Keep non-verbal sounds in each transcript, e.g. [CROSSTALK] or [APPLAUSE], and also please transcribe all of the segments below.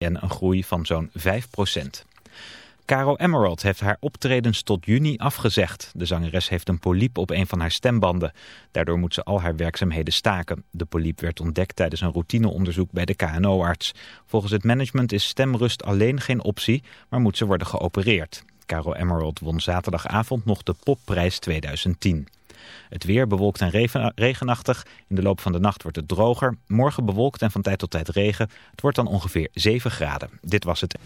en een groei van zo'n 5% Caro Emerald heeft haar optredens tot juni afgezegd. De zangeres heeft een poliep op een van haar stembanden. Daardoor moet ze al haar werkzaamheden staken. De poliep werd ontdekt tijdens een routineonderzoek bij de KNO-arts. Volgens het management is stemrust alleen geen optie, maar moet ze worden geopereerd. Caro Emerald won zaterdagavond nog de popprijs 2010. Het weer bewolkt en regenachtig. In de loop van de nacht wordt het droger. Morgen bewolkt en van tijd tot tijd regen. Het wordt dan ongeveer 7 graden. Dit was het.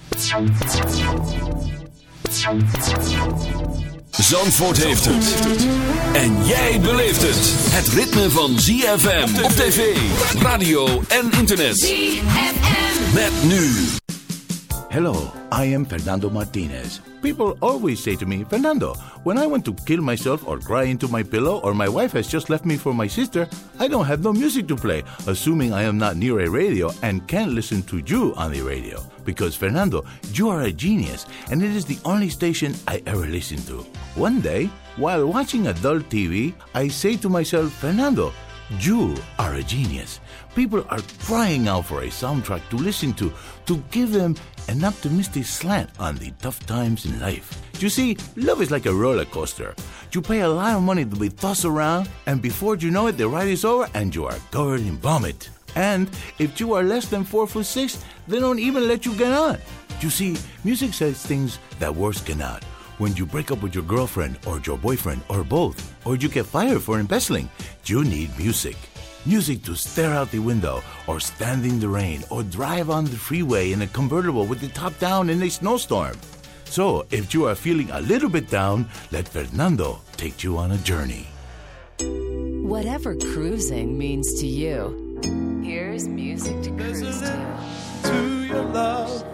Zandvoort heeft het. En jij beleeft het. Het ritme van ZFM op tv, radio en internet. ZFM. Met nu. Hello, I am Fernando Martinez. People always say to me, Fernando, when I want to kill myself or cry into my pillow or my wife has just left me for my sister, I don't have no music to play, assuming I am not near a radio and can't listen to you on the radio. Because, Fernando, you are a genius, and it is the only station I ever listen to. One day, while watching adult TV, I say to myself, Fernando, you are a genius. People are crying out for a soundtrack to listen to, to give them an optimistic slant on the tough times in life. You see, love is like a roller coaster. You pay a lot of money to be tossed around, and before you know it, the ride is over and you are covered in vomit. And if you are less than four foot six, they don't even let you get on. You see, music says things that words cannot. When you break up with your girlfriend or your boyfriend or both, or you get fired for embezzling, you need music. Music to stare out the window, or stand in the rain, or drive on the freeway in a convertible with the top down in a snowstorm. So, if you are feeling a little bit down, let Fernando take you on a journey. Whatever cruising means to you, here's music to cruise to. To your love.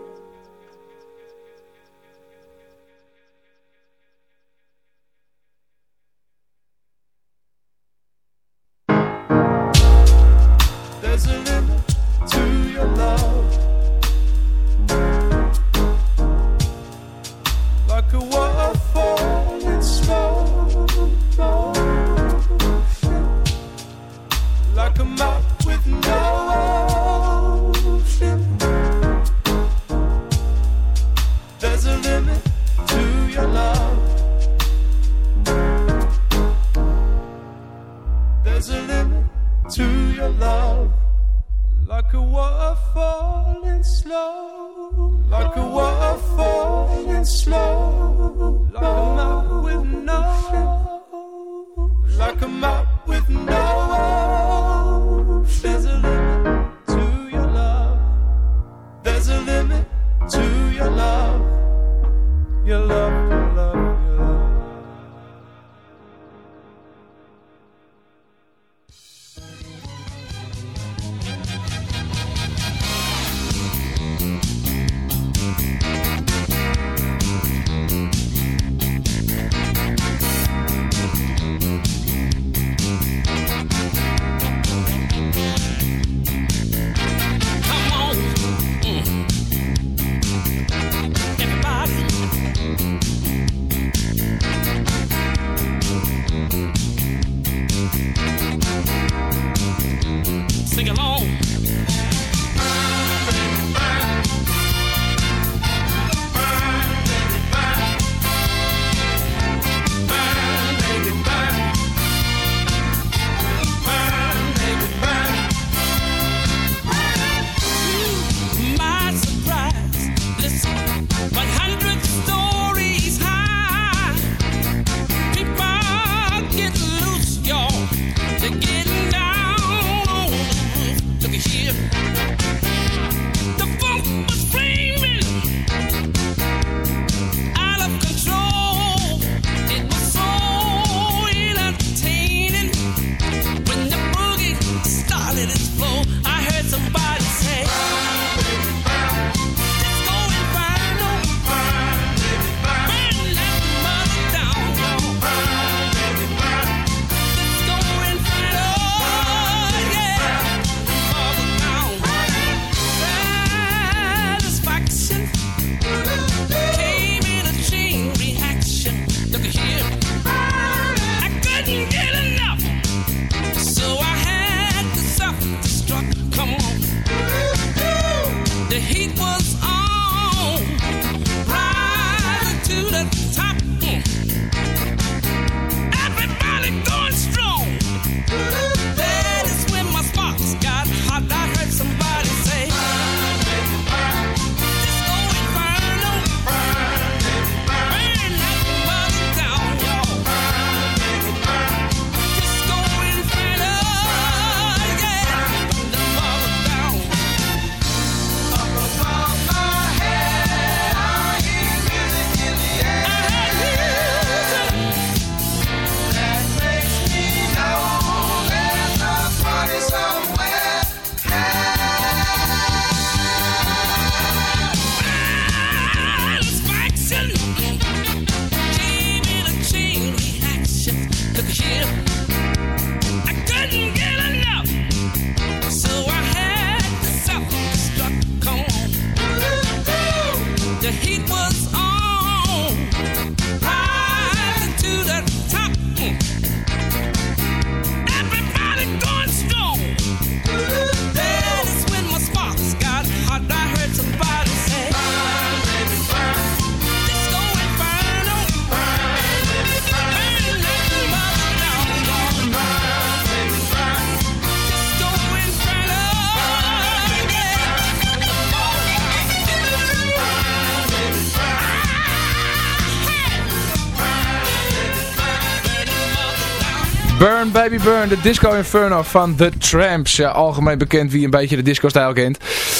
Baby Burn, de Disco Inferno van The Tramps. Ja, algemeen bekend wie een beetje de disco-stijl kent.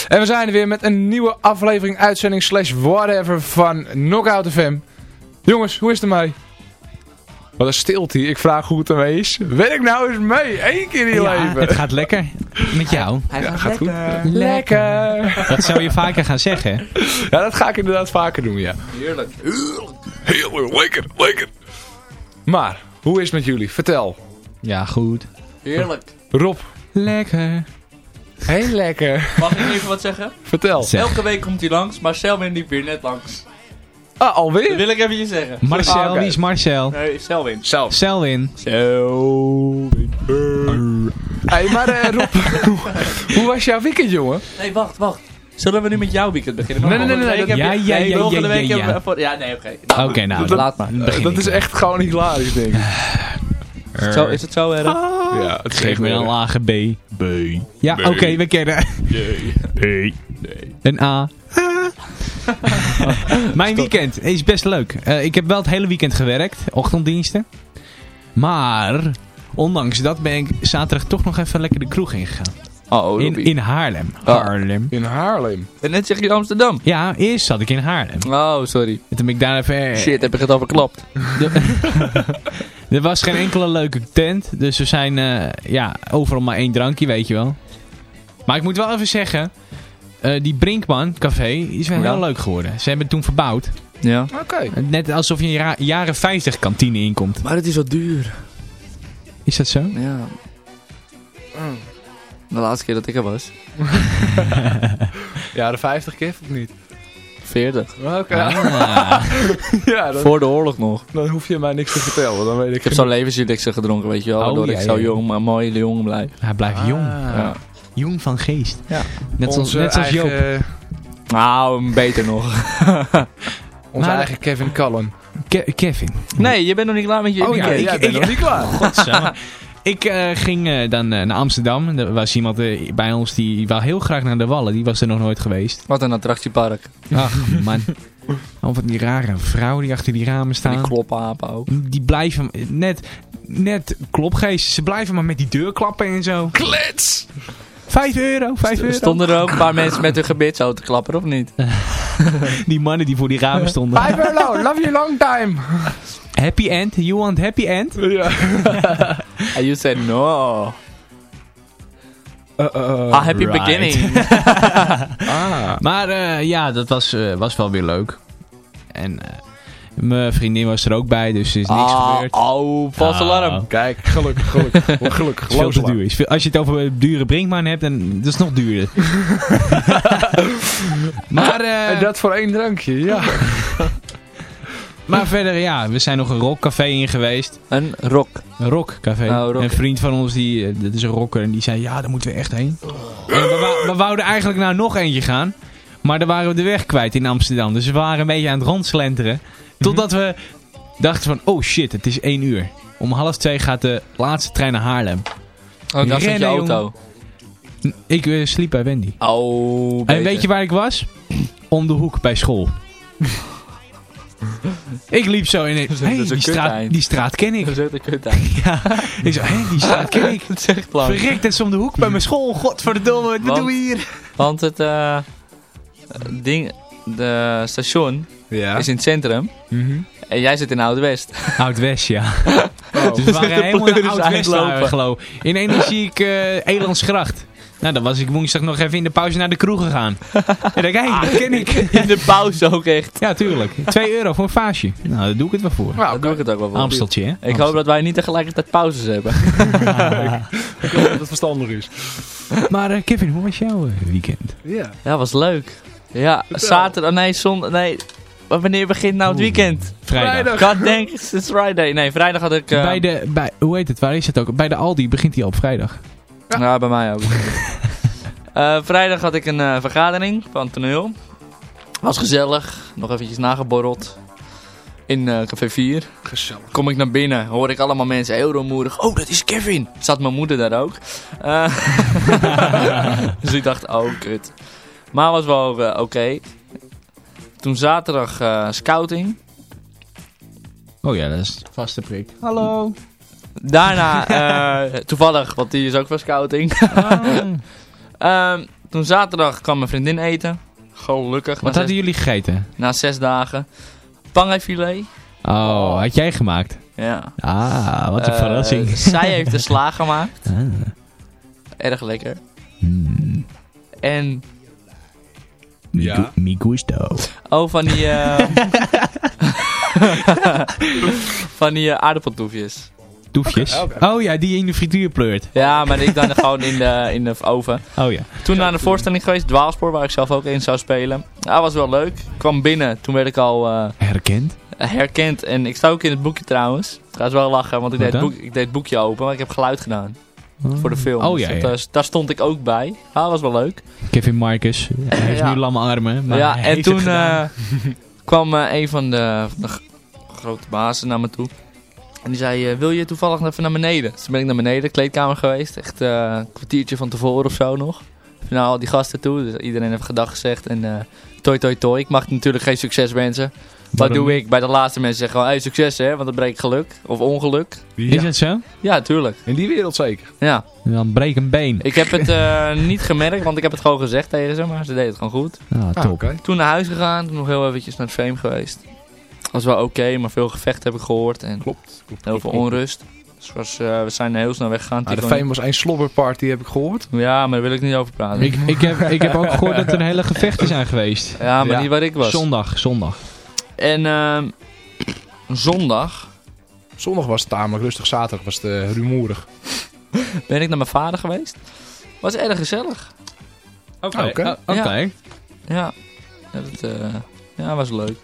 En we zijn er weer met een nieuwe aflevering, uitzending slash whatever van Knockout FM. Jongens, hoe is het ermee? Wat een stilte hier. Ik vraag hoe het ermee is. Werk nou eens mee. Eén keer in je Ja, leven. het gaat lekker met jou. ja, gaat goed. Lekker. Dat zou je vaker gaan zeggen. Ja, dat ga ik inderdaad vaker doen, ja. Heerlijk. Heel lekker, lekker. Maar, hoe is het met jullie? Vertel. Ja, goed. Heerlijk. Rob. Lekker. Heel lekker. Mag ik even wat zeggen? Vertel. Zeg. Elke week komt hij langs, maar Selwin liep weer net langs. Ah, Dat alweer? wil ik eventjes zeggen. Marcel, Ah, wie is Marcel? Nee, Selwin. Zelf. Selwin. Selwin. Hey, maar eh, Rob, [LAUGHS] hoe, was jouw weekend, jongen? Nee, wacht, wacht. Zullen we nu met jouw weekend beginnen? Nee, nee, nee, nee, Volgende week ja, ja, nee, ja, volgende ja, week ja, ja. Ja, nee, oké. Oké, nou, dat- Laat maar. dat ik is echt gewoon hilarisch, denk ik. Is het zo, is het zo erg? Ja, het Geef me een een lage B. B. Ja, oké, we kennen. B. [LAUGHS] Een A. [LAUGHS] Mijn weekend is best leuk. Eh, ik heb wel het hele weekend gewerkt, ochtenddiensten. Maar, ondanks dat ben ik zaterdag toch nog even lekker de kroeg ingegaan. Oh, In, in Haarlem. Ah. Haarlem. In Haarlem. En net zeg je Amsterdam. Ja, eerst zat ik in Haarlem. Oh, sorry. En toen ben ik daar even... Shit, heb ik het al verklapt. [LAUGHS] Er was geen enkele leuke tent. Dus we zijn eh, ja, overal maar één drankje, weet je wel. Maar ik moet wel even zeggen... eh, die Brinkman café is wel Ja. heel leuk geworden. Ze hebben het toen verbouwd. Ja. Oké. Net alsof je ja- jaren 50 kantine inkomt. Maar het is zo duur. Is dat zo? Ja. De laatste keer dat ik er was. [LAUGHS] Ja, de 50 keer of niet? 40. Oké. Ah. [LAUGHS] Ja, dan, Voor de oorlog nog. dan hoef je mij niks te vertellen. Dan weet ik Ik heb zo'n levenselixer gedronken, weet je wel. Oh, Waardoor ja, ik zo jong, maar mooi jong blijf. Hij blijft jong. Ja. Jong van geest. Ja. Net, zoals, net zoals Joop. eigen, Nou, beter nog. [LAUGHS] onze Maar- eigen Kevin Cullen. Ke- Kevin. Nee, je bent nog niet klaar met je Oh, ja, ik- bent nog niet klaar. [LAUGHS] Ik eh, ging eh, dan eh, naar Amsterdam. Er was iemand bij ons die wou heel graag naar de Wallen. Die was er nog nooit geweest. Wat een attractiepark. Ach man. Al van die rare vrouwen die achter die ramen Die staan. kloppapen ook. Die blijven net, net klopgeest. Ze blijven maar met die deur klappen en zo. Klets! Vijf euro, vijf euro. Stonden er ook een paar mensen met hun gebit zo te klappen, of niet? [LAUGHS] Die mannen die voor die ramen [LAUGHS] stonden. 5 euro, love you long time. Happy end, you want happy end? Ja. [LAUGHS] And you said no. Uh, uh, A happy right. beginning. ah. Maar eh, ja, dat was, eh, was wel weer leuk. En eh, mijn vriendin was er ook bij, dus er is niks Ah, gebeurd. Oh, vals Ah. alarm. Kijk, gelukkig, gelukkig. [LAUGHS] gelukkig. Het is veel te duur. Is veel- Als je het over dure Brinkman hebt, dan dat is het nog duurder. [LAUGHS] maar, eh, En dat voor één drankje, ja. [LAUGHS] maar verder, ja, we zijn nog een rockcafé in geweest. Een rock. Een rockcafé. Oh, rock. Een vriend van ons, die, eh, dat is een rocker, en die zei, ja, daar moeten we echt heen. En we, we wouden eigenlijk naar nog eentje gaan. Maar daar waren we de weg kwijt in Amsterdam. Dus we waren een beetje aan het rondslenteren. Totdat we dachten van, oh shit, het is één uur. Om half twee gaat de laatste trein naar Haarlem. Oh, daar zit je auto. Ik eh, sliep bij Wendy. Oh, En weet je waar ik was? Om de hoek bij school. [LAUGHS] ik liep zo in. Dat is- Hey, dat is die, straat, die straat ken ik. Dat is echt een kut. [LAUGHS] Ja, ik zo, hé, die straat ken ik. [LAUGHS] Dat is echt lang. Verrekt, het is om de hoek bij mijn school. Godverdomme, wat doen we hier? Want het eh, ding, de station Ja. is in het centrum. En jij zit in Oud-West. [LAUGHS] Oud-West, ja. [LAUGHS] Oh. Dus we waren [LAUGHS] helemaal naar Oud-West uitlopen. geloof In ik eh Elandsgracht. Nou, dan was ik woensdag nog even in de pauze naar de kroeg gegaan. En dan, Ah. dat ken ik. In de pauze ook echt. Ja, tuurlijk. 2 euro voor een vaasje. Nou, daar doe ik het wel voor. Nou, Dat doe ik het ook wel voor. Amsteltje, hè? Ik hoop dat wij niet tegelijkertijd pauzes hebben. ik hoop dat het verstandig is. Maar eh, Kevin, hoe was jouw eh, weekend? Ja. Ja, was leuk. Ja, zaterdag, nee, zondag, nee. Wanneer begint nou het weekend? Vrijdag. God dang, it's Friday. Nee, vrijdag had ik... eh, Bij de, bij, hoe heet het, waar is het ook? Bij de Aldi begint hij op vrijdag. Ja, bij mij ook. [LAUGHS] Eh, vrijdag had ik een eh, vergadering van toneel. Was gezellig. Nog eventjes nageborreld. In eh, Café 4. Gezellig. Kom ik naar binnen, hoor ik allemaal mensen heel rumoerig. Oh, dat is Kevin. Zat mijn moeder daar ook. Eh, [LAUGHS] [LAUGHS] dus ik dacht, oh, kut. Maar was wel oké. Toen zaterdag eh, scouting. Oh ja, dat is vaste prik. Hallo. Daarna, [LAUGHS] eh, toevallig, want die is ook van scouting. [LAUGHS] Ehm, toen zaterdag kwam mijn vriendin eten. Gelukkig. Wat hadden zes, jullie gegeten? na zes dagen. Pangaifilet. Oh, had jij gemaakt? Ja. Ah, wat een Eh, verrassing. [LAUGHS] zij heeft de sla gemaakt. Ah. Erg lekker. Hmm. En. Mi Mi gusto. oh, van die... eh, [LAUGHS] van die eh, aardappeltoefjes. Toefjes. Oké. Oh ja, die je in de frituur pleurt. Ja, maar ik dan gewoon in de, in de oven. Oh ja. Toen naar de voorstelling geweest, Dwaalspoor, waar ik zelf ook in zou spelen. Ja, was wel leuk. Ik kwam binnen, toen werd ik al eh, Herkend. herkend. En ik sta ook in het boekje trouwens. Ik ga eens wel lachen, want ik Wat deed, het boek, ik deed het boekje open, maar ik heb geluid gedaan. Voor de film. Oh Dus ja, dat, eh, daar stond ik ook bij. Ja, was wel leuk. Kevin Marcus. Hij heeft Ja. nu lamme armen. Maar ja, en toen eh, [LAUGHS] kwam eh, een van de, grote bazen naar me toe. En die zei, wil je toevallig even naar beneden? Dus toen ben ik naar beneden, kleedkamer geweest. Echt een kwartiertje van tevoren of zo nog. naar al die gasten toe. Dus iedereen heeft gedag gezegd. En toi toi toi. Ik mag natuurlijk geen succes wensen. Wat doe ik? Bij de laatste mensen zeggen gewoon, hey, succes hè, want dat breekt geluk. Of ongeluk. Is het zo? Ja, tuurlijk. In die wereld zeker. Ja. Dan breek een been. Ik heb het eh, [LAUGHS] niet gemerkt, want ik heb het gewoon gezegd tegen ze, maar ze deden het gewoon goed. Ah, Ah, top. Toen naar huis gegaan, toen nog heel eventjes naar het Fame geweest. Was wel oké, maar veel gevecht heb ik gehoord en Klopt. klopt, heel veel klopt. onrust. Dus was, eh, we zijn heel snel weggegaan. Ah, de Fame was één slobberparty, heb ik gehoord. Ja, maar daar wil ik niet over praten. Ik, ik, heb, ik heb ook gehoord dat er een hele gevechten zijn geweest. ja, maar Ja. niet waar ik was. Zondag, zondag. En ehm, zondag Zondag was het tamelijk rustig, zaterdag was het eh, rumoerig. [LAUGHS] ben ik naar mijn vader geweest. Was erg gezellig. Oké. Oké. Ja, dat eh, ja, was leuk.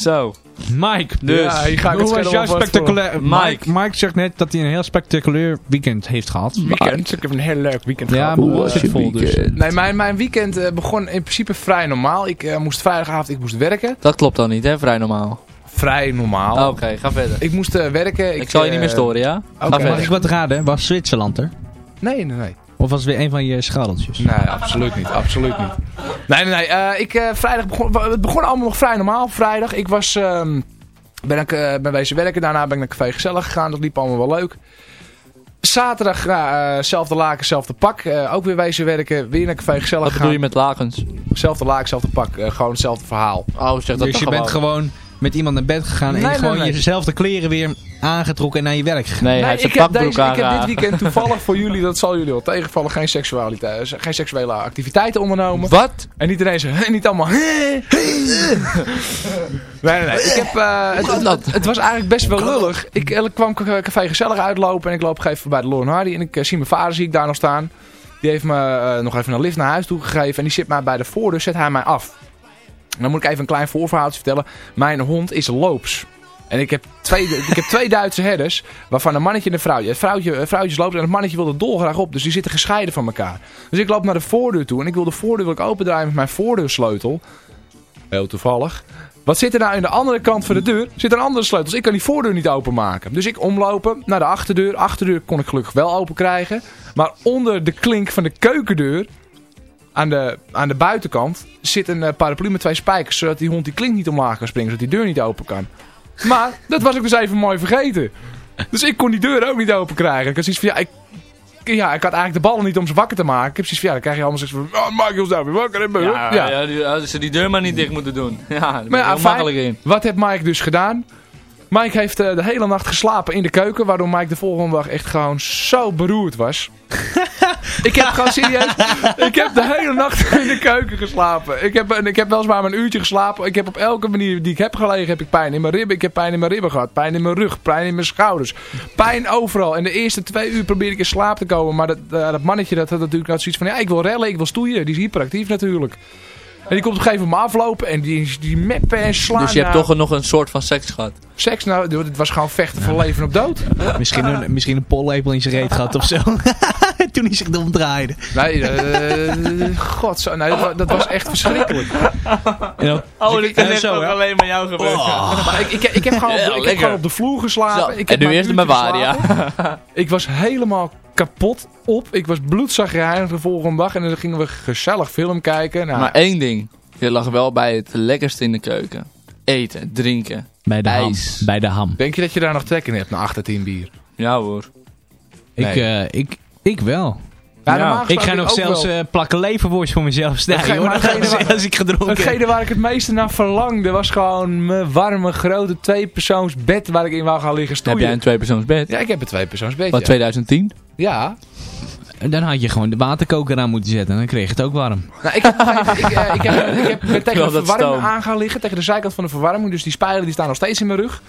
Zo, Mike, Dus, ja, hoe was verder jouw spectaculair... Mike. Mike. Mike zegt net dat hij een heel spectaculair weekend heeft gehad. Weekend. Ik heb een heel leuk weekend Ja, gehad. maar Hoe was het vol dus? Nee, mijn, mijn weekend eh, begon in principe vrij normaal. Ik eh, moest vrijdagavond ik moest werken. dat klopt dan niet, hè? Vrij normaal. Vrij normaal. Oké, ga verder. Ik moest eh, werken. Ik, zal je niet meer storen, ja? Ga oké. Mag verder. ik wat raden? Was Zwitserland er? Nee, nee, nee. Of was het weer een van je scharreltjes? Nee, absoluut niet. Absoluut niet. Nee, nee, nee. eh, ik, eh, vrijdag begon, het begon allemaal nog vrij normaal vrijdag. Ik was, ehm, ben ik eh, ben wezen werken. Daarna ben ik naar Café Gezellig gegaan. Dat liep allemaal wel leuk. Zaterdag, eh, zelfde laken, zelfde pak. Eh, ook weer wezen werken. Weer naar Café Gezellig Wat bedoel je met lakens? Zelfde laak, zelfde pak. eh, gewoon hetzelfde verhaal. Oh, zeg dat dus je bent gewoon. Met iemand naar bed gegaan en Nee, gewoon nee, jezelfde kleren weer aangetrokken en naar je werk gegaan. Nee, hij heeft ik, zijn heb deze, ik heb dit weekend toevallig voor jullie, dat zal jullie wel tegenvallen, geen, seksualiteit, geen seksuele activiteiten ondernomen. Wat? En niet ineens, niet allemaal. nee, nee, nee. Ik heb, eh, het, het, het was eigenlijk best wel lullig. Ik eh, kwam ca- café gezellig uitlopen en ik loop moment bij de Lauren Hardy. En ik eh, zie mijn vader zie ik daar nog staan. Die heeft me eh, nog even een lift naar huis toe gegeven. En die zit mij bij de voordeur, zet hij mij af. Dan moet ik even een klein voorverhaaltje vertellen. Mijn hond is loops. En ik heb twee, [LAUGHS] ik heb twee Duitse herders, waarvan een mannetje en een vrouwtje. Het vrouwtje, vrouwtje loopt en het mannetje wil er dolgraag op. Dus die zitten gescheiden van elkaar. Dus ik loop naar de voordeur toe en ik wil de voordeur wil ik opendraaien met mijn voordeursleutel. Heel toevallig. Wat zit er nou in de andere kant van de deur? Zit een andere sleutel. Dus ik kan die voordeur niet openmaken. Dus ik omlopen naar de achterdeur. Achterdeur kon ik gelukkig wel open krijgen. Maar onder de klink van de keukendeur, aan de, aan de buitenkant, zit een eh, paraplu met twee spijkers. Zodat die hond die klink niet omlaag kan springen. Zodat die deur niet open kan. Maar [LAUGHS] dat was ik dus even mooi vergeten. Dus ik kon die deur ook niet open krijgen. Ik had zoiets van, ja, ik, ja, ik had eigenlijk de ballen niet om ze wakker te maken. Ik heb zoiets van, ja, dan krijg je allemaal zoiets van, oh, maak je ons nou weer wakker. Ja, ja. ja. die, hadden ze die deur maar niet dicht moeten doen. [LAUGHS] Ja, daar ben Maar ik ja, heel fijn. makkelijk in. Wat heeft Mike dus gedaan? Mike heeft eh, de hele nacht geslapen in de keuken, waardoor Mike de volgende dag echt gewoon zo beroerd was. [LAUGHS] ik heb gewoon serieus, ik heb de hele nacht in de keuken geslapen. Ik heb, ik heb weliswaar een uurtje geslapen. Ik heb op elke manier die ik heb gelegen, heb ik pijn in mijn ribben. Ik heb pijn in mijn ribben gehad, pijn in mijn rug, pijn in mijn schouders. Pijn overal. En de eerste twee uur probeerde ik in slaap te komen, maar dat, eh, dat mannetje dat had natuurlijk had zoiets van, ja, ik wil rellen, ik wil stoeien. Die is hyperactief natuurlijk. En die komt op een gegeven moment aflopen en die, die meppen en slaan. Dus je hebt nou, toch nog een soort van seks gehad. Seks, nou, het was gewoon vechten voor leven op dood. Misschien een, misschien een pollepel in zijn reet gehad of zo. [LAUGHS] Toen hij zich omdraaide. Nee, eh god, zo, nee, dat, wa- dat was echt verschrikkelijk. En dan, Oh, dit zo, hè? alleen maar jou gebeurd. Maar ik, ik, ik, heb gewoon op, de- Ja, ik heb lekker. gewoon op de vloer geslapen. En heb nu maar eerst Waria. geslapen. Ik was helemaal kapot op. Ik was bloedzagrijnig de volgende dag. En dan gingen we gezellig film kijken. Nou, Maar één ding. Je lag wel bij het lekkerste in de keuken. Eten, drinken. Bij de ham. Bij de ham. denk je dat je daar nog trek in hebt na 8 à 10 bier? Ja hoor. Ik, eh, ik, ik wel. Ja, Ik ga nog zelfs wel. eh, plakken leverworst voor mezelf snijden. Hoor. als, waar- als ik gedronken heb. Hetgene waar ik het meeste naar verlangde was gewoon mijn warme, grote tweepersoons bed waar ik in wou gaan liggen Heb stoeien. jij een tweepersoonsbed? Ja, ik heb een tweepersoons bed. Wat, ja. 2010? Ja. En Dan had je gewoon de waterkoker aan moeten zetten. En dan kreeg je het ook warm. Nou, ik, heb, ik, eh, ik, heb, ik heb [LAUGHS] ben tegen de verwarming aan gaan liggen. Tegen de zijkant van de verwarming. Dus die spijlen die staan nog steeds in mijn rug.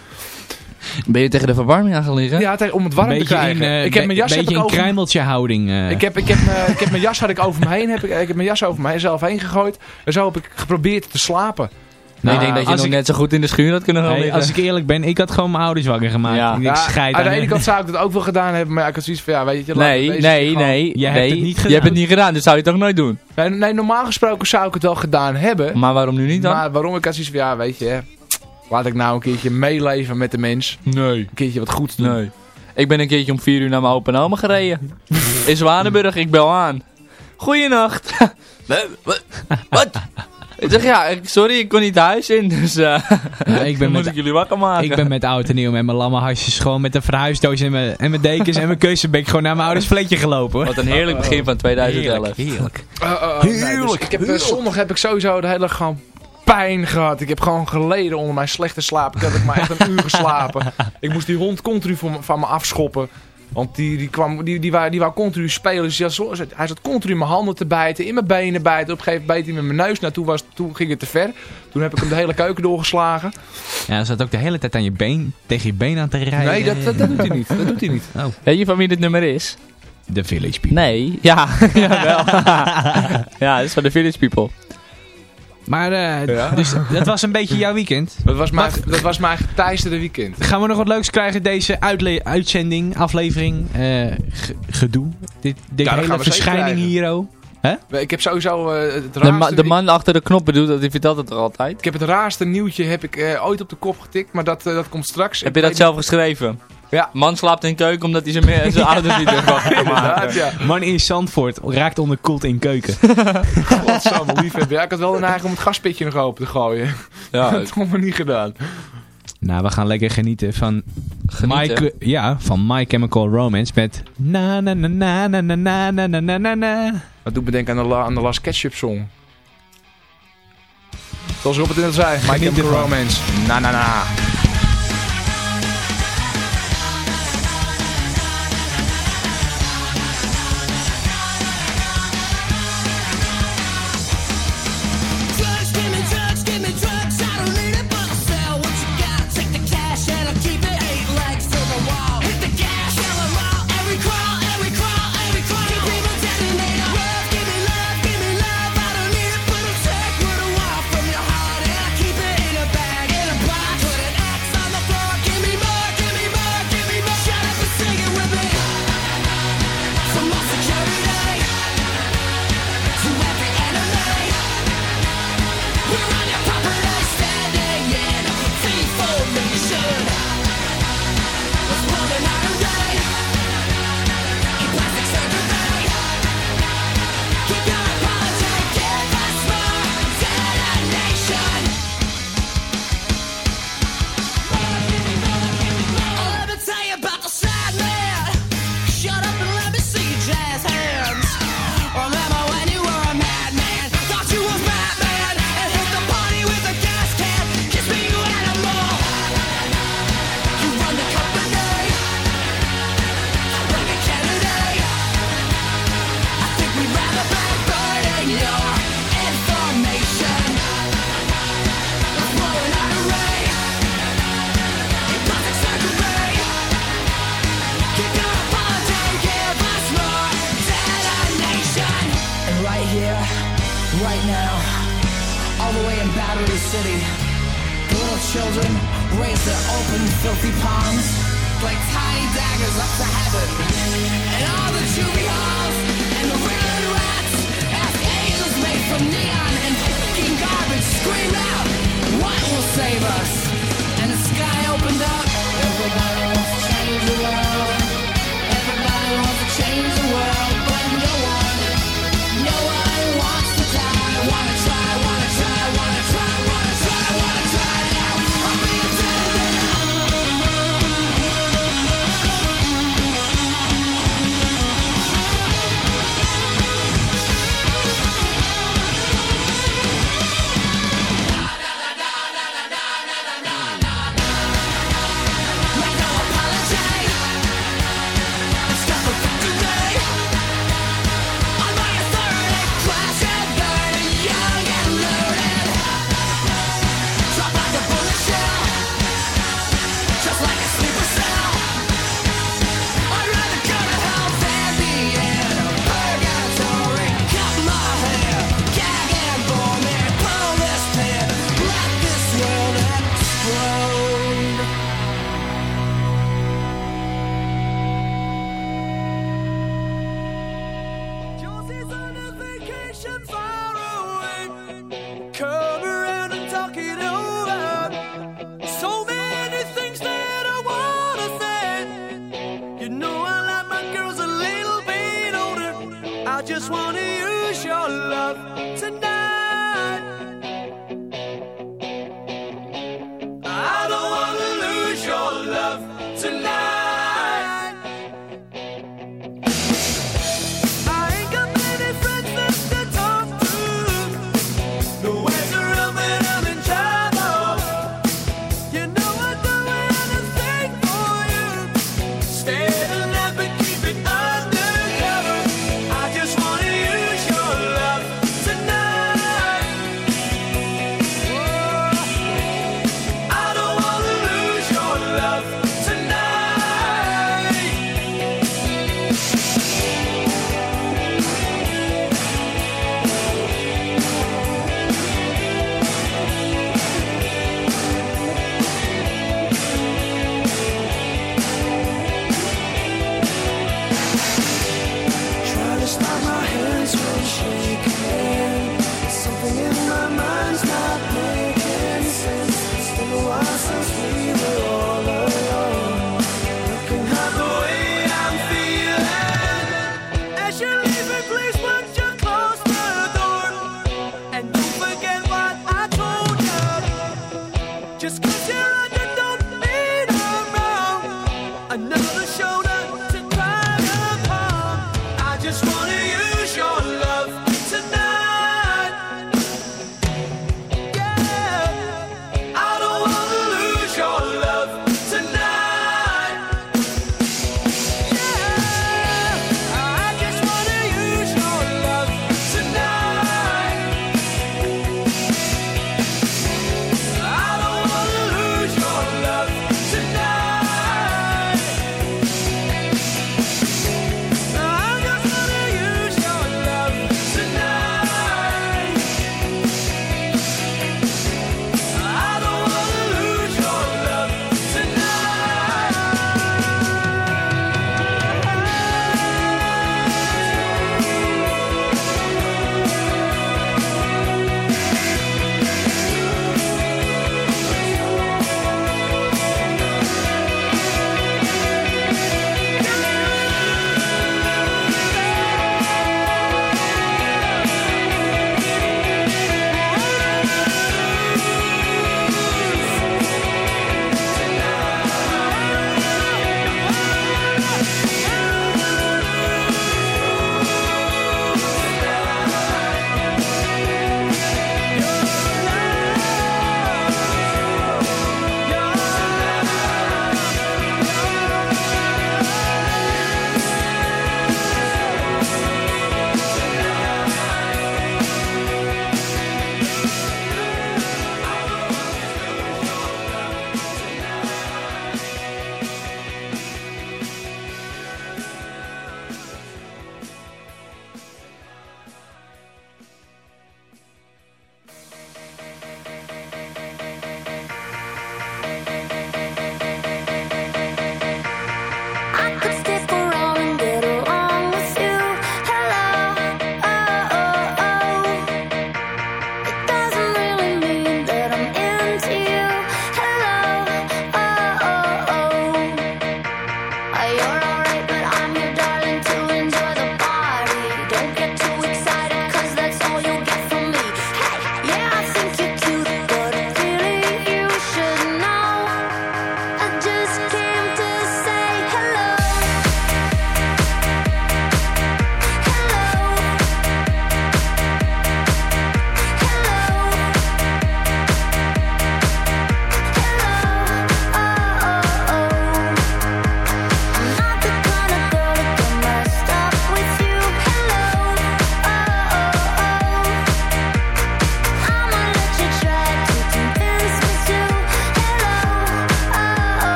Ben je tegen de verwarming aan gaan liggen? Ja, tegen, om het warm te krijgen. in, eh, ik heb mijn jas beetje heb ik in over, kruimeltje houding. eh. ik heb, ik, heb, mijn- ik heb mijn jas had ik over me heen. Heb ik, ik heb mijn jas over mezelf heen gegooid. En zo heb ik geprobeerd te slapen. Nee, ik Nou, denk dat je als nog ik- net zo goed in de schuur had kunnen gaan liggen. als ik eerlijk ben, ik had gewoon mijn ouders wakker gemaakt. Ja. Ik Ja, scheid aan de aan ene kant zou ik dat ook wel gedaan hebben. Maar ja, ik had zoiets van, ja, weet je... laat Nee, deze nee, gewoon- nee. Jij hebt nee. het niet Je gedaan. hebt het niet gedaan, dus zou je het toch nooit doen. Nee, nee, normaal gesproken zou ik het wel gedaan hebben. Maar waarom nu niet dan? Maar waarom ik had zoiets van, ja, weet je... Laat ik nou een keertje meeleven met de mens. nee. Een keertje wat goeds doen. Nee. Ik ben een keertje om 4 uur naar mijn open oma gereden. In Zwanenburg, ik bel aan. Goeienacht. [LAUGHS] Nee, wat? Wat? Ik zeg, ja, ik- sorry, ik kon niet huis in, dus eh Ja, ik [LAUGHS] ben met- moet ik jullie wakker maken. Ik ben met oud en nieuw met mijn lamme hasjes gewoon met een verhuisdoos en mijn, en mijn dekens en mijn kussen ben ik gewoon naar mijn ouders fletje gelopen hoor. Wat een heerlijk begin van 2011. Heerlijk, heerlijk. Uh, uh, nee, dus ik heb, eh, zondag heb ik sowieso de hele gewoon pijn gehad. Ik heb gewoon geleden onder mijn slechte slaap. Ik heb maar echt een uur geslapen. [LAUGHS] Ik moest die hond continu van, me- van me afschoppen. Want die, die, kwam, die, die, wou, die wou continu spelen. Dus ja, zo, hij zat continu in mijn handen te bijten, in mijn benen bijten. Op een gegeven moment beet hij met mijn neus. Nou, toen, was, toen ging het te ver. Toen heb ik hem de hele keuken doorgeslagen. Ja, hij zat ook de hele tijd aan je been, tegen je been aan te rijden. Nee, dat, dat, dat doet hij niet. Dat doet hij niet. Weet je van wie dit nummer is? De Village People. Nee, ja, [LAUGHS] jawel. [LAUGHS] ja, dit is van de Village People. Maar eh, Ja. dus dat was een beetje jouw weekend. Dat was mijn, dat was mijn getijsterde weekend. Gaan we nog wat leuks krijgen deze uitzending, aflevering, eh, ge- gedoe? Dit, dit Ja, hele verschijning hier, oh. Ik heb sowieso eh, het De, ma- raarste... de man achter de knoppen doet dat, die vertelt het er altijd. Ik heb het raarste nieuwtje heb ik eh, ooit op de kop getikt, maar dat, dat komt straks. Heb Ik je dat zelf geschreven? Ja. Man slaapt in de keuken omdat hij zijn, zijn ouders niet niet. maken. Ja. Man in Zandvoort raakt onderkoeld in keuken. Godsamme liefhebber. Ja, ik had wel de neiging om het gaspitje nog open te gooien. Ja, dat had ik maar niet gedaan. nou, we gaan lekker genieten van Genieten? My, ja, van My Chemical Romance met na na na na na na na na na na na. Dat doet me denken aan de, la, aan de Last Ketchup song. Zoals Robert net zei, My Chemical. Romance. Na na na.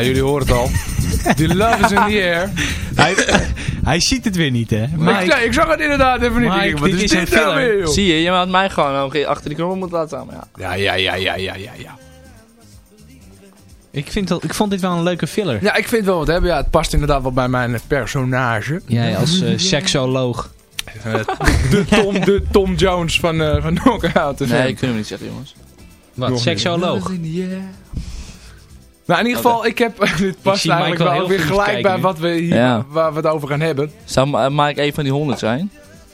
Ja, jullie horen het al. [LAUGHS] Die love is in the air. Hij, hij ziet het weer niet, hè? Maar ik, nee, ik zag het inderdaad even niet. Mike, Ik wat dit is dit een nou filler. weer, joh? Zie je, je had mij gewoon achter die knop moeten laten staan. Ja. Ja, ja, ja, ja, ja, ja, ja. Ik, vind wel, ik vond dit wel een leuke filler. Ja, ik vind wel wat hebben. Ja, het past inderdaad wel bij mijn personage. Jij als eh, [LAUGHS] seksoloog. Eh, de, Tom, de Tom Jones van, eh van Knockout. Nee, kunnen we niet zeggen, jongens. Wat, seksoloog? Nou, in ieder geval, ik heb... [LAUGHS] dit past eigenlijk wel weer gelijk kijken bij nu. wat we hier, Ja. waar we het over gaan hebben. Zou eh, Mike een van die honderd zijn?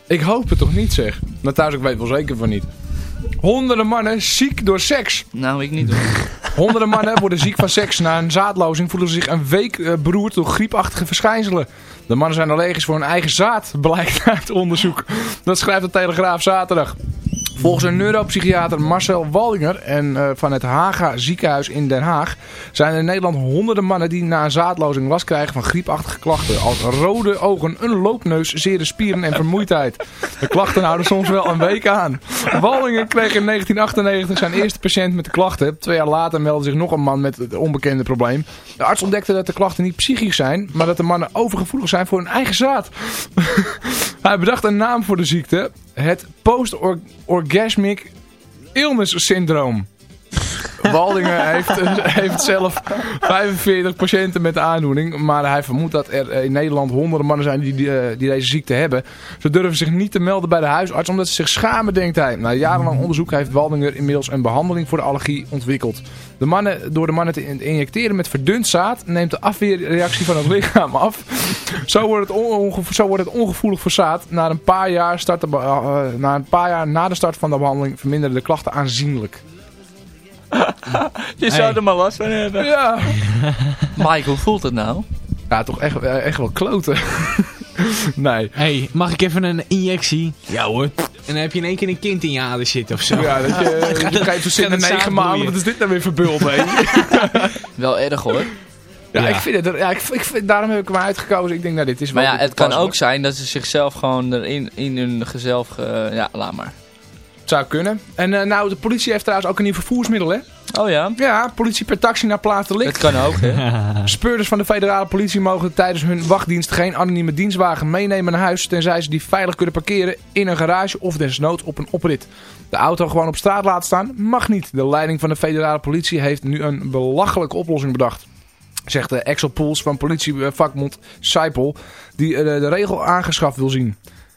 Ik hoop het toch niet, zeg. Maar thuis, ik weet wel zeker van niet. Honderden mannen ziek door seks. Nou, ik niet hoor. [LAUGHS] Honderden mannen worden ziek van seks. Na een zaadlozing voelen ze zich een week eh, beroerd door griepachtige verschijnselen. De mannen zijn allergisch voor hun eigen zaad, blijkt uit onderzoek. Dat schrijft de Telegraaf zaterdag. Volgens een neuropsychiater Marcel Waldinger en, eh, van het Haga ziekenhuis in Den Haag zijn er in Nederland honderden mannen die na een zaadlozing last krijgen van griepachtige klachten. Als rode ogen, een loopneus, zere spieren en vermoeidheid. De klachten houden soms wel een week aan. Waldinger kreeg in 1998 zijn eerste patiënt met de klachten. Twee jaar later meldde zich nog een man met het onbekende probleem. De arts ontdekte dat de klachten niet psychisch zijn, maar dat de mannen overgevoelig zijn voor hun eigen zaad. Hij bedacht een naam voor de ziekte. Het post-orgasmic illness syndroom. Waldingen heeft, heeft zelf 45 patiënten met de aandoening. Maar hij vermoedt dat er in Nederland honderden mannen zijn die, eh, die deze ziekte hebben. Ze durven zich niet te melden bij de huisarts omdat ze zich schamen, denkt hij. Na jarenlang onderzoek heeft Waldinger inmiddels een behandeling voor de allergie ontwikkeld. De mannen, door de mannen te in- injecteren met verdund zaad neemt de afweerreactie van het lichaam af. Zo wordt het, zo wordt het ongevoelig voor zaad. Na een, paar jaar start eh, na een paar jaar na de start van de behandeling verminderen de klachten aanzienlijk. [LAUGHS] Je zou er maar last van hebben. Ja, [LAUGHS] Mike, hoe voelt het nou? ja toch echt, eh, echt wel kloten. [LAUGHS] nee. hey, mag ik even een injectie? Ja hoor. En dan heb je in één keer een kind in je ader zitten of zo. Ja, dat je, je krijgt zo zitten het negen maanden. Wat is dit nou weer voor bult, hè? Wel erg hoor. Ja, Ja. ik vind het, er- ja, ik, ik vind, daarom heb ik hem uitgekozen. Ik denk, nou, dit is wel Maar ja, het kan ook zijn dat ze zichzelf gewoon erin in hun gezelf... ge- ja, laat maar. Het zou kunnen. En eh, nou, de politie heeft trouwens ook een nieuw vervoersmiddel, hè? Oh ja, Ja, politie per taxi naar plaats dat kan ook hè. [LAUGHS] Speurders van de federale politie mogen tijdens hun wachtdienst geen anonieme dienstwagen meenemen naar huis, tenzij ze die veilig kunnen parkeren in een garage of desnoods op een oprit. De auto gewoon op straat laten staan mag niet. De leiding van de federale politie heeft nu een belachelijke oplossing bedacht. Zegt de Axel Poels van politievakbond Saipol, die eh, de regel aangeschaft wil zien.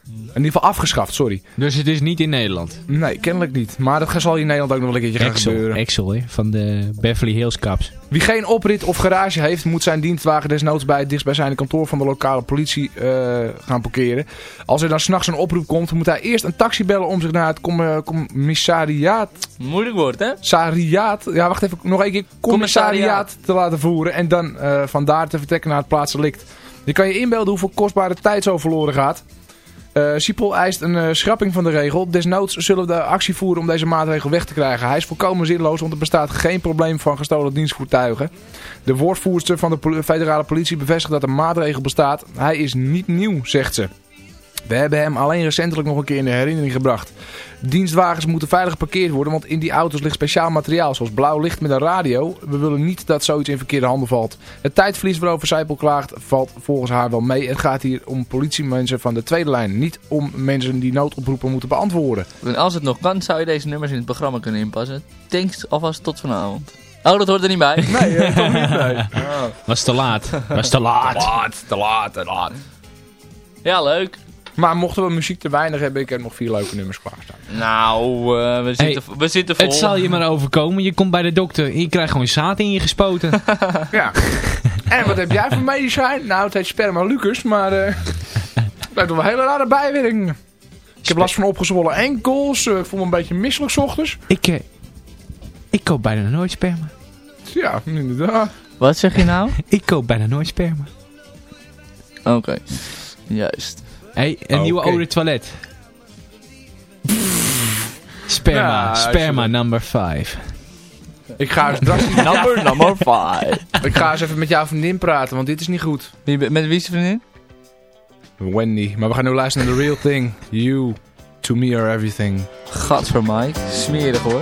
In ieder geval afgeschaft, sorry. Dus het is niet in Nederland. Nee, kennelijk niet. Maar dat zal hier in Nederland ook nog wel een keertje gaan Excel, gebeuren. Excel hè, van de Beverly Hills Caps. Wie geen oprit of garage heeft, moet zijn dienstwagen desnoods bij het dichtstbijzijnde kantoor van de lokale politie eh, gaan parkeren. Als er dan s'nachts een oproep komt, moet hij eerst een taxi bellen om zich naar het com- eh, commissariaat, Moeilijk woord hè. sariaat, ja wacht even, nog een keer, commissariaat te laten voeren. En dan eh vandaar te vertrekken naar het plaatsdelict. Je kan je inbeelden hoeveel kostbare tijd zo verloren gaat. Eh Siepel eist een eh, schrapping van de regel. Desnoods zullen we de actie voeren om deze maatregel weg te krijgen. Hij is volkomen zinloos, want er bestaat geen probleem van gestolen dienstvoertuigen. De woordvoerster van de federale politie bevestigt dat de maatregel bestaat. Hij is niet nieuw, zegt ze. We hebben hem alleen recentelijk nog een keer in de herinnering gebracht. Dienstwagens moeten veilig geparkeerd worden, want in die auto's ligt speciaal materiaal, zoals blauw licht met een radio. We willen niet dat zoiets in verkeerde handen valt. Het tijdverlies waarover Seipel klaagt, valt volgens haar wel mee. Het gaat hier om politiemensen van de tweede lijn, niet om mensen die noodoproepen moeten beantwoorden. En als het nog kan, zou je deze nummers in het programma kunnen inpassen. Thanks alvast tot vanavond. Oh, dat hoort er niet bij. Nee, eh, toch niet, nee. [LAUGHS] Was te laat. Was te laat. laat, te laat, te laat. Ja, leuk. Maar mochten we muziek te weinig hebben, ik heb nog vier leuke nummers klaarstaan. Nou, eh, we, zitten, we zitten vol. Het zal je maar overkomen. Je komt bij de dokter en je krijgt gewoon zaad in je gespoten. [LAUGHS] Ja. en wat heb jij voor medicijn? Nou, het heet sperma Lucas, maar eh [LAUGHS] het lijkt wel een hele rare bijwerking. Ik heb last van opgezwollen enkels, eh, ik voel me een beetje misselijk 's ochtends. ik, eh, ik koop bijna nooit sperma. Ja, inderdaad. Wat zeg je nou? [LAUGHS] Ik koop bijna nooit sperma. Oké, juist hey, een oh, nieuwe oude toilet. Sperma, sperma number 5. Ik ga eens drastisch... [LAUGHS] number, number 5. Ik ga eens even met jouw vriendin praten, want dit is niet goed. Wie, met wie is je vriendin? Wendy. Maar we gaan nu luisteren naar The Real Thing. You, to me are everything. Gadver Mike, smerig hoor.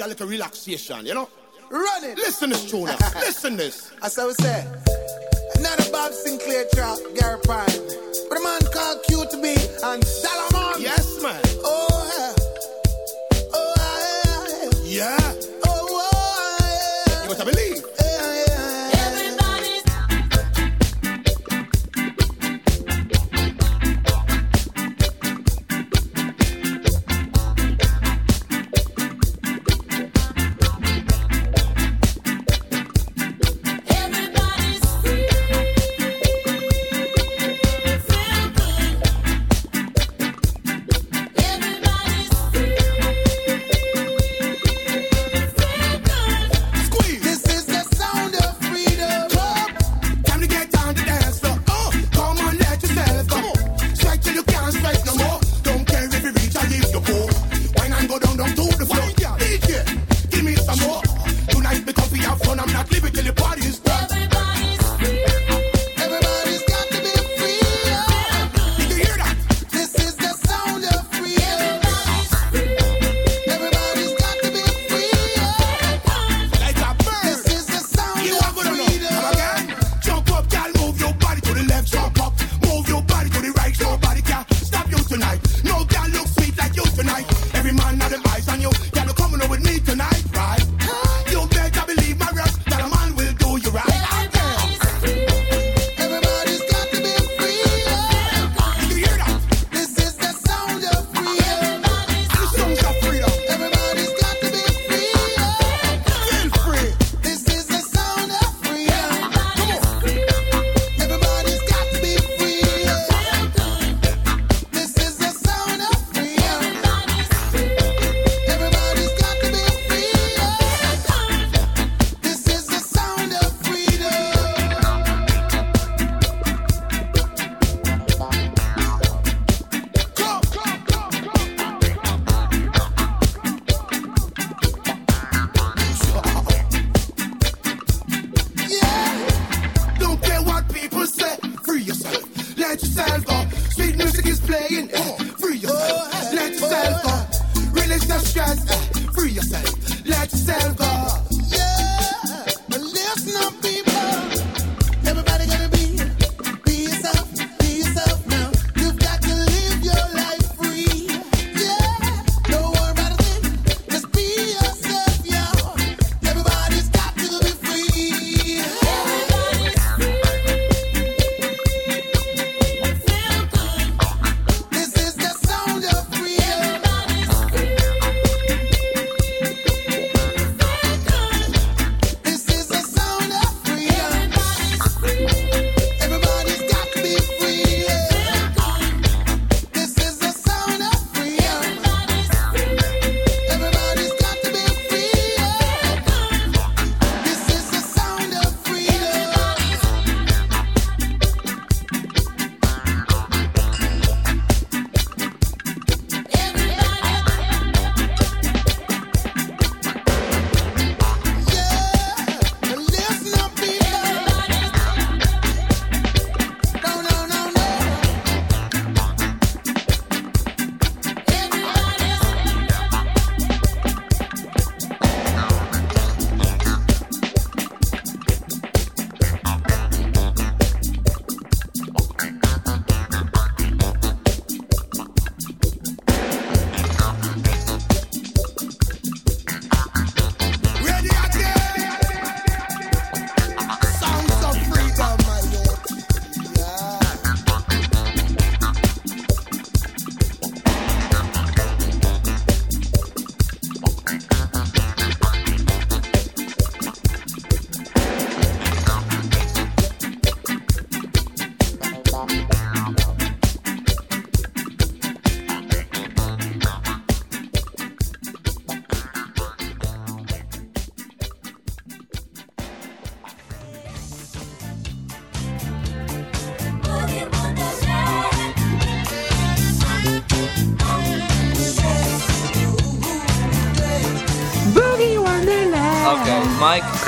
need a little relaxation, you know? Run it. Listen this tune. [LAUGHS] Listen this. As I was say, another Bob Sinclair trap, Gary Prime. But a man called QTB and Salomon. Yes, man. Oh, yeah. Oh, yeah. Yeah. Oh, oh yeah. You must have believed.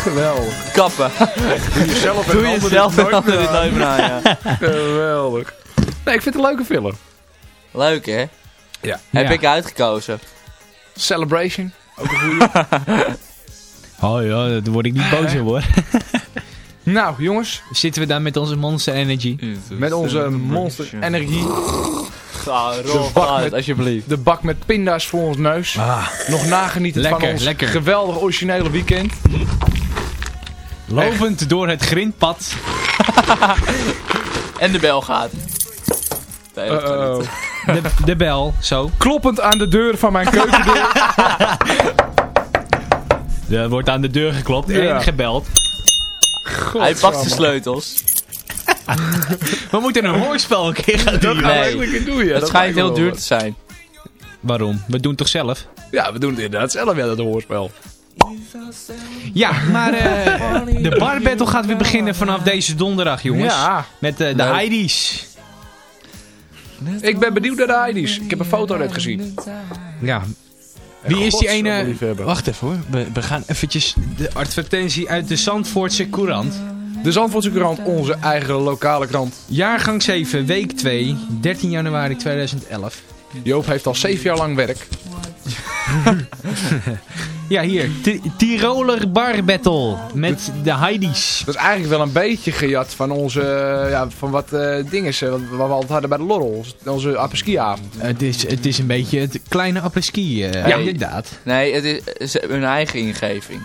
Geweldig. Kappen. Doe jezelf en Doe anderen dit nooit ja. [LAUGHS] Geweldig. Nee, ik vind het een leuke film. Leuk, hè? Ja. Heb ik uitgekozen. Celebration. Ook een goede. [LAUGHS] oh ja, daar word ik niet boos op, hoor. [LAUGHS] nou, jongens. Zitten we daar met onze Monster Energy? Met onze Monster Energy. ga de alsjeblieft. De bak met pinda's voor ons neus. Ah. Nog nagenieten van ons lekker. geweldig originele weekend. Lovend door het grindpad. [LAUGHS] En de bel gaat. Nee, dat Uh-oh. niet. De, de bel, zo. Kloppend aan de deur van mijn keukendeur. [LAUGHS] Er wordt aan de deur geklopt Ja. en gebeld. Hij pakt de sleutels. We moeten een hoorspel een keer gaan doen. gaan we Nee. eigenlijk doen, ja. Het Dat schijnt heel duur te zijn. Waarom? We doen het toch zelf? Ja, we doen het inderdaad zelf wel, dat hoorspel. Ja, maar eh, de bar battle gaat weer beginnen vanaf deze donderdag, jongens. Ja. Met eh, de. Heidi's. Ik ben benieuwd naar de Heidi's. Ik heb een foto net gezien. Ja. Wie is die ene... Wacht even hoor. We, we gaan eventjes de advertentie uit de Zandvoortse Courant. De Zandvoortse Courant, onze eigen lokale krant. Jaargang 7, week 2, 13 januari 2011. Joop heeft al zeven jaar lang werk. [LAUGHS] Ja, hier. Ti- Tiroler Bar Battle. Met de Heidi's. Dat is eigenlijk wel een beetje gejat van onze, eh, ja, van wat eh dingen wat wat we altijd hadden bij de Lorrel. Onze apres-ski-avond. Het is, het is een beetje het kleine apres-ski. eh, Ja. inderdaad. Nee, het is ze hebben hun eigen ingeving.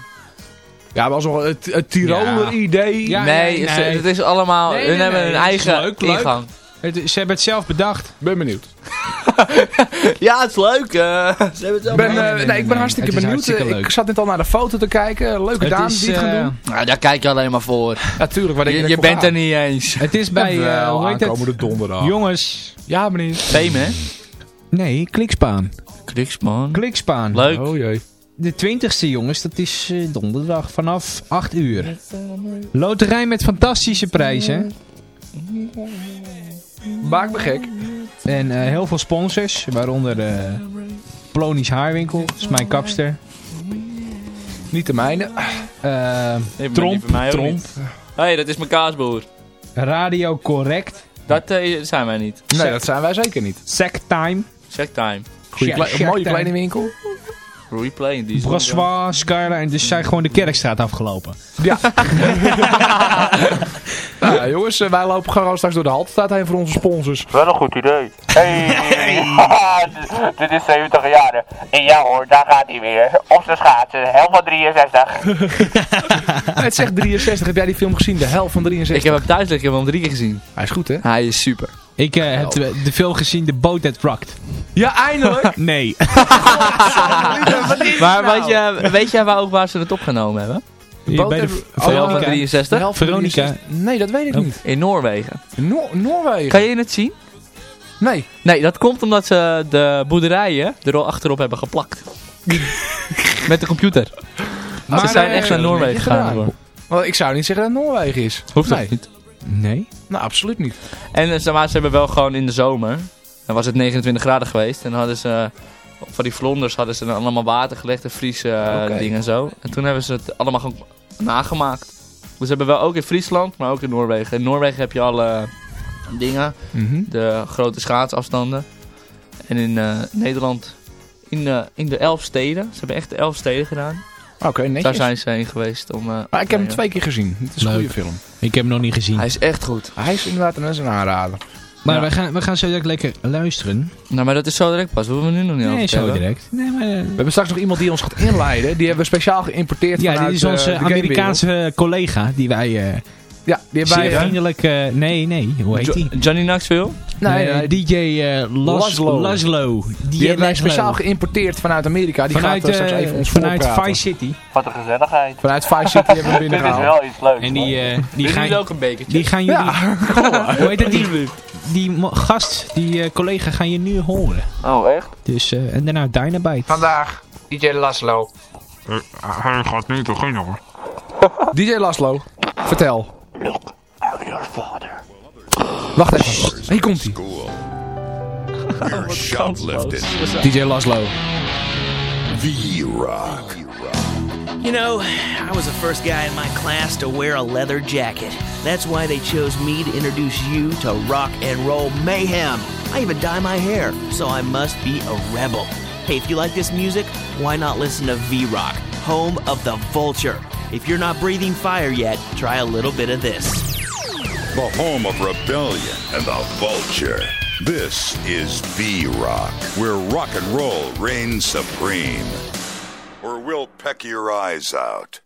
Ja, maar alsof het, het Tiroler Ja. idee. Ja, nee, nee, ze- nee. het is allemaal... Nee, hun nee, hebben nee, hun eigen leuk, leuk. ingang. Het, ze hebben het zelf bedacht. Ben benieuwd. [LAUGHS] Ja, het is leuk. eh, ze hebben het Ben, nee, eh, nee, nee, nee, ik ben hartstikke benieuwd. hartstikke. Ik zat net al naar de foto te kijken. Leuke Het dames is, die het gaan eh, doen. Nou, daar kijk je alleen maar voor. Ja, tuurlijk. Waar denk Je, je bent er niet eens. Het is bij, eh Jawel, hoe heet het? aankomende donderdag. Jongens. Ja, meneer. Fame, hè? Nee, Klikspaan. Kliks, man. Klikspaan. Leuk. Oh jee. De 20ste jongens, dat is eh, donderdag vanaf 8 uur. Loterij met fantastische prijzen. Maak me gek. En eh, heel veel sponsors, waaronder eh Plonisch Haarwinkel, dat is mijn kapster. Niet de mijne. Eh, Nee, Tromp, mij Tromp. Hé, hey, dat is mijn kaasboer. Radio Correct, Dat zijn wij niet. Nee, dat zijn wij zeker niet. Sectime, Checktime. Goeie Ja, een mooie Shark Tank. Replay. Die is Brassois, Skyline, dus zijn gewoon de kerkstraat afgelopen. Ja. [LAUGHS] nou ja, jongens, eh, wij lopen gewoon straks door de Haltestraat heen voor onze sponsors. Wel een goed idee. Hey, [LAUGHS] dit is 70 jaar. En ja hoor, daar gaat hij weer. Op zijn schaatsen, helft van 63. [LAUGHS] Het zegt 63. Heb jij die film gezien? De hel van 63. Ik heb hem thuis liggen, ik heb hem drie keer gezien. Hij is goed, hè? Hij is super. Ik eh, heb de, de film gezien, The Boat That Rocked. Ja, eindelijk! [LAUGHS] Nee. [LAUGHS] Maar weet, je, weet jij waar ook waar ze het opgenomen hebben? Hier bij de van ja. 63? De helft van Veronica. 63. Nee, dat weet ik Oh. niet. In Noorwegen. Noor- Noorwegen? Kan je het zien? Nee. Nee, dat komt omdat ze de boerderijen er al achterop hebben geplakt. [LAUGHS] Met de computer. Maar, ze zijn eh, echt naar Noorwegen gegaan. hoor. Ik zou niet zeggen dat het Noorwegen is. Hoeft nee. niet. Nee? Nou, absoluut niet. En eh, ze- maar ze hebben wel gewoon in de zomer, dan was het 29 graden geweest, en dan hadden ze, van die vlonders hadden ze dan allemaal water gelegd, en Friese eh, dingen en zo. En toen hebben ze het allemaal gewoon nagemaakt. Dus ze hebben wel ook in Friesland, maar ook in Noorwegen. In Noorwegen heb je alle dingen, Mhm. de grote schaatsafstanden. En in eh, Nederland, in de, in de elf steden, ze hebben echt de elf steden gedaan. Oké, netjes. Daar zijn ze heen geweest om... eh, Maar ik heb hem ja. twee keer gezien. Het is een Leuk. goede film. Ik heb hem nog niet gezien. Hij is echt goed. Hij is inderdaad een, een aanrader. Maar Ja. we, gaan, we gaan zo direct lekker luisteren. Nou, maar dat is zo direct pas. We hoeven we nu nog niet Nee, zo hebben. direct. Nee, maar, eh, We hebben straks nog iemand die ons gaat inleiden. Die hebben we speciaal geïmporteerd ja, vanuit dit is eh, onze gamewereld. Amerikaanse collega die wij eh Ja, die hebben zeer wij... eh, vriendelijk... eh, nee, nee, hoe heet Jo- die? Johnny Knoxville? Nee, nee, DJ eh, Las- Laszlo. Laszlo. die DJ hebben wij speciaal geïmporteerd vanuit Amerika. Die Vanuit, gaat straks even ons vanuit. Vice City. Wat een gezelligheid. Vanuit Vice City hebben we hem [LAUGHS] Dit is binnengehaald. wel iets leuks. En die, eh, die, Jullie gaan, ook een bekertje? die gaan jullie... Ja, [LAUGHS] Hoe heet het? Die, die gast, die eh, collega gaan je nu horen. Oh, echt? Dus, eh, en daarna Dynabite. Vandaag DJ Laszlo. Hij gaat niet beginnen hoor. [LAUGHS] DJ Laszlo, vertel. Your father. Wacht even. Hier komt hij. [LAUGHS] DJ Laszlo. V-Rock. You know, I was the first guy in my class to wear a leather jacket. That's why they chose me to introduce you to rock and roll mayhem. I even dye my hair, so I must be a rebel. Hey, if you like this music, why not listen to V Rock, home of the Vulture? If you're not breathing fire yet, try a little bit of this. The home of rebellion and the vulture. This is V Rock, where rock and roll reigns supreme. Or we'll peck your eyes out.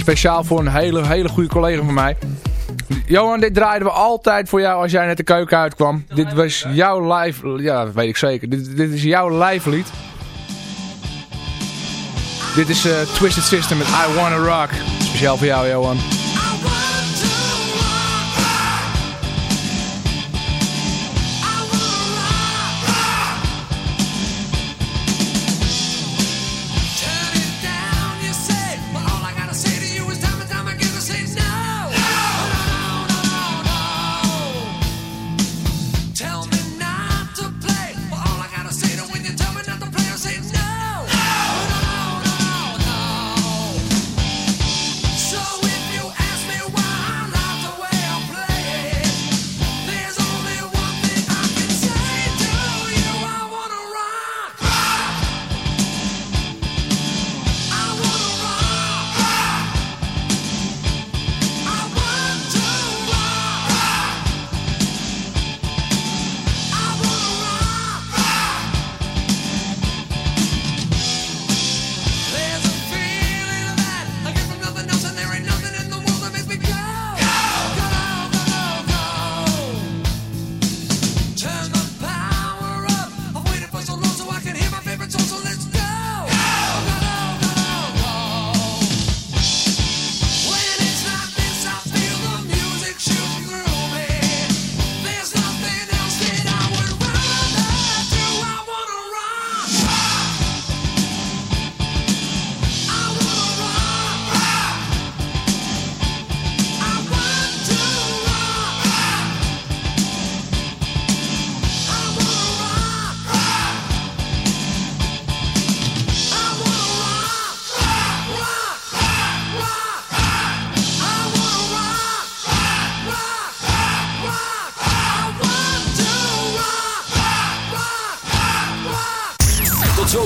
Speciaal voor een hele, hele goede collega van mij. Johan, dit draaiden we altijd voor jou als jij net de keuken uitkwam. Dit was jouw live... Ja, dat weet ik zeker. Dit, dit is jouw live lied. Dit is eh, Twisted Sister met I Wanna Rock. Speciaal voor jou, Johan.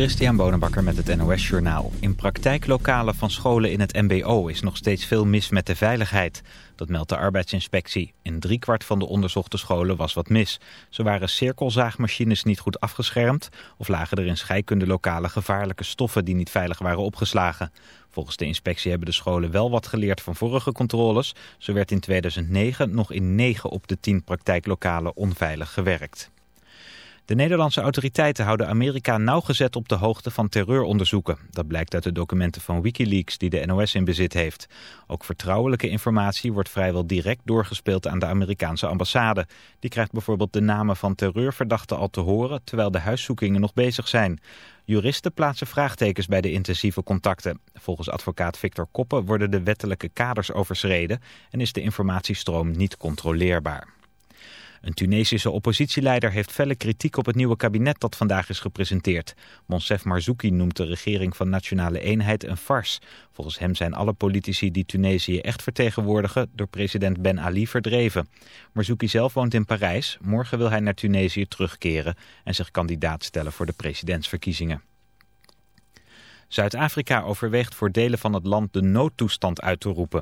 Christian Bonenbakker met het NOS Journaal. In praktijklokalen van scholen in het mbo is nog steeds veel mis met de veiligheid. Dat meldt de arbeidsinspectie. In driekwart van de onderzochte scholen was wat mis. Zo waren cirkelzaagmachines niet goed afgeschermd... of lagen er in scheikundelokalen gevaarlijke stoffen die niet veilig waren opgeslagen. Volgens de inspectie hebben de scholen wel wat geleerd van vorige controles. Zo werd in 2009 nog in 9 op de 10 praktijklokalen onveilig gewerkt. De Nederlandse autoriteiten houden Amerika nauwgezet op de hoogte van terreuronderzoeken. Dat blijkt uit de documenten van Wikileaks die de NOS in bezit heeft. Ook vertrouwelijke informatie wordt vrijwel direct doorgespeeld aan de Amerikaanse ambassade. Die krijgt bijvoorbeeld de namen van terreurverdachten al te horen terwijl de huiszoekingen nog bezig zijn. Juristen plaatsen vraagtekens bij de intensieve contacten. Volgens advocaat Victor Koppen worden de wettelijke kaders overschreden en is de informatiestroom niet controleerbaar. Een Tunesische oppositieleider heeft felle kritiek op het nieuwe kabinet dat vandaag is gepresenteerd. Monsef Marzouki noemt de regering van Nationale Eenheid een farce. Volgens hem zijn alle politici die Tunesië echt vertegenwoordigen door president Ben Ali verdreven. Marzouki zelf woont in Parijs. Morgen wil hij naar Tunesië terugkeren en zich kandidaat stellen voor de presidentsverkiezingen. Zuid-Afrika overweegt voor delen van het land de noodtoestand uit te roepen.